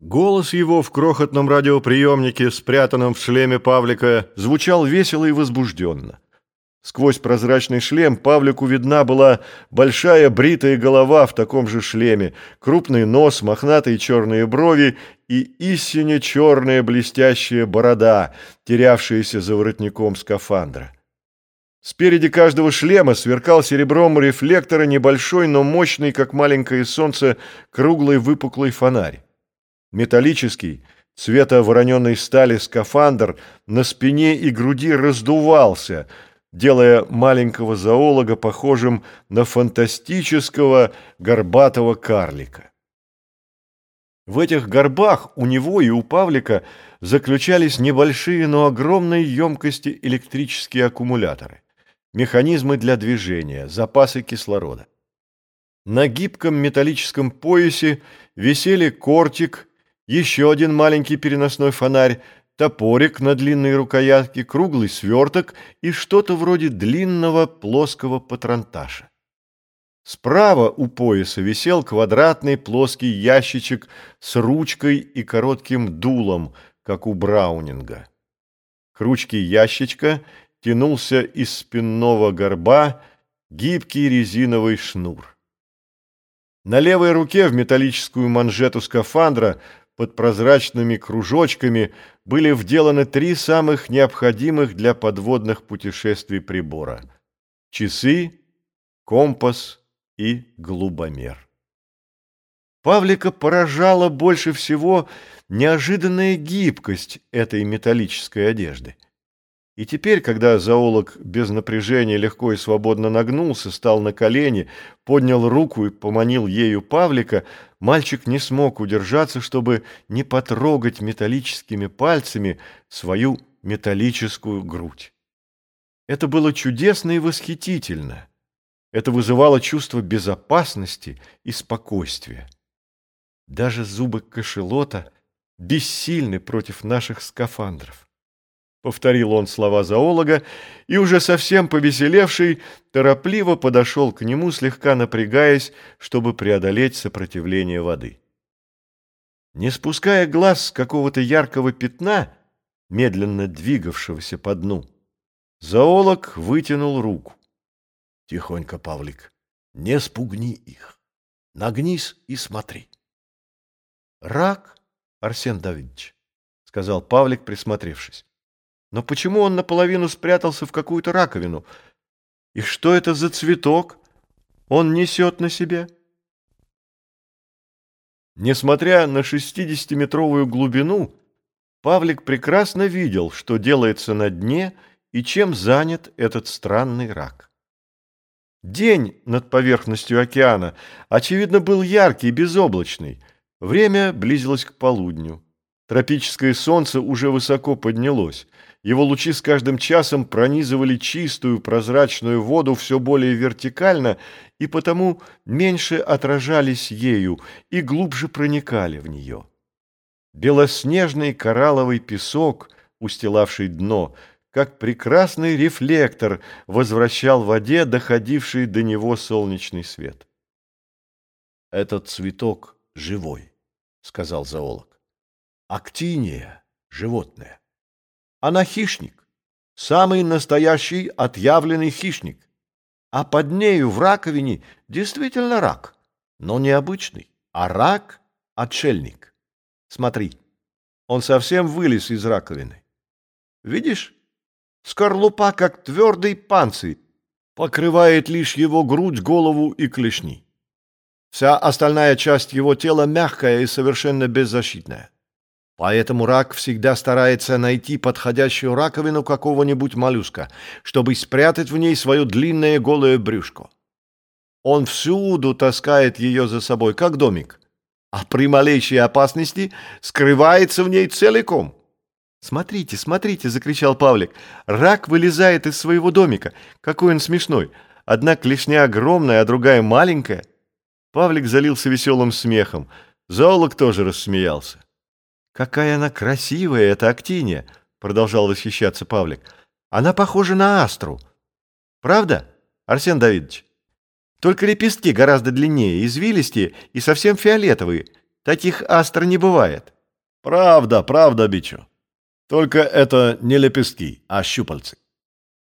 Голос его в крохотном радиоприемнике, спрятанном в шлеме Павлика, звучал весело и возбужденно. Сквозь прозрачный шлем Павлику видна была большая бритая голова в таком же шлеме, крупный нос, мохнатые черные брови и истинно черная блестящая борода, терявшаяся за воротником скафандра. Спереди каждого шлема сверкал серебром рефлектора небольшой, но мощный, как маленькое солнце, круглый выпуклый фонарь. Металлический, цвета вороненной стали скафандр на спине и груди раздувался, делая маленького зоолога похожим на фантастического горбатого карлика. В этих горбах у него и у Павлика заключались небольшие, но огромные емкости электрические аккумуляторы, механизмы для движения, запасы кислорода. На гибком металлическом поясе висели кортик, еще один маленький переносной фонарь, топорик на длинной рукоятке, круглый сверток и что-то вроде длинного плоского патронташа. Справа у пояса висел квадратный плоский ящичек с ручкой и коротким дулом, как у Браунинга. К ручке ящичка тянулся из спинного горба гибкий резиновый шнур. На левой руке в металлическую манжету скафандра под прозрачными кружочками были вделаны три самых необходимых для подводных путешествий прибора – часы, компас и глубомер. Павлика поражала больше всего неожиданная гибкость этой металлической одежды – и теперь, когда зоолог без напряжения легко и свободно нагнулся, стал на колени, поднял руку и поманил ею Павлика, мальчик не смог удержаться, чтобы не потрогать металлическими пальцами свою металлическую грудь. Это было чудесно и восхитительно. Это вызывало чувство безопасности и спокойствия. Даже зубы кошелота бессильны против наших скафандров. Повторил он слова зоолога и, уже совсем повеселевший, торопливо подошел к нему, слегка напрягаясь, чтобы преодолеть сопротивление воды. Не спуская глаз с какого-то яркого пятна, медленно двигавшегося по дну, зоолог вытянул руку. — Тихонько, Павлик, не спугни их. Нагнись и смотри. — Рак, Арсен Давидович, — сказал Павлик, присмотревшись. Но почему он наполовину спрятался в какую-то раковину? И что это за цветок он несет на себе? Несмотря на шестидесятиметровую глубину, Павлик прекрасно видел, что делается на дне и чем занят этот странный рак. День над поверхностью океана, очевидно, был яркий, безоблачный. Время близилось к полудню. Тропическое солнце уже высоко поднялось. Его лучи с каждым часом пронизывали чистую прозрачную воду все более вертикально и потому меньше отражались ею и глубже проникали в нее. Белоснежный коралловый песок, устилавший дно, как прекрасный рефлектор возвращал воде доходивший до него солнечный свет. «Этот цветок живой», — сказал зоолог. «Актиния — животное». Она хищник, самый настоящий отъявленный хищник. А под нею в раковине действительно рак, но не обычный, а рак-отшельник. Смотри, он совсем вылез из раковины. Видишь? Скорлупа, как твердый панцирь, покрывает лишь его грудь, голову и клешни. Вся остальная часть его тела мягкая и совершенно беззащитная. Поэтому рак всегда старается найти подходящую раковину какого-нибудь моллюска, чтобы спрятать в ней свое длинное голое брюшко. Он всюду таскает ее за собой, как домик, а при малейшей опасности скрывается в ней целиком. «Смотрите, смотрите!» — закричал Павлик. «Рак вылезает из своего домика. Какой он смешной! Одна клешня огромная, а другая маленькая». Павлик залился веселым смехом. Зоолог тоже рассмеялся. «Какая она красивая, эта актиния!» — продолжал восхищаться Павлик. «Она похожа на астру. Правда, Арсен Давидович? Только лепестки гораздо длиннее, извилистее и совсем фиолетовые. Таких астр не бывает. Правда, правда, Бичо. Только это не лепестки, а щупальцы.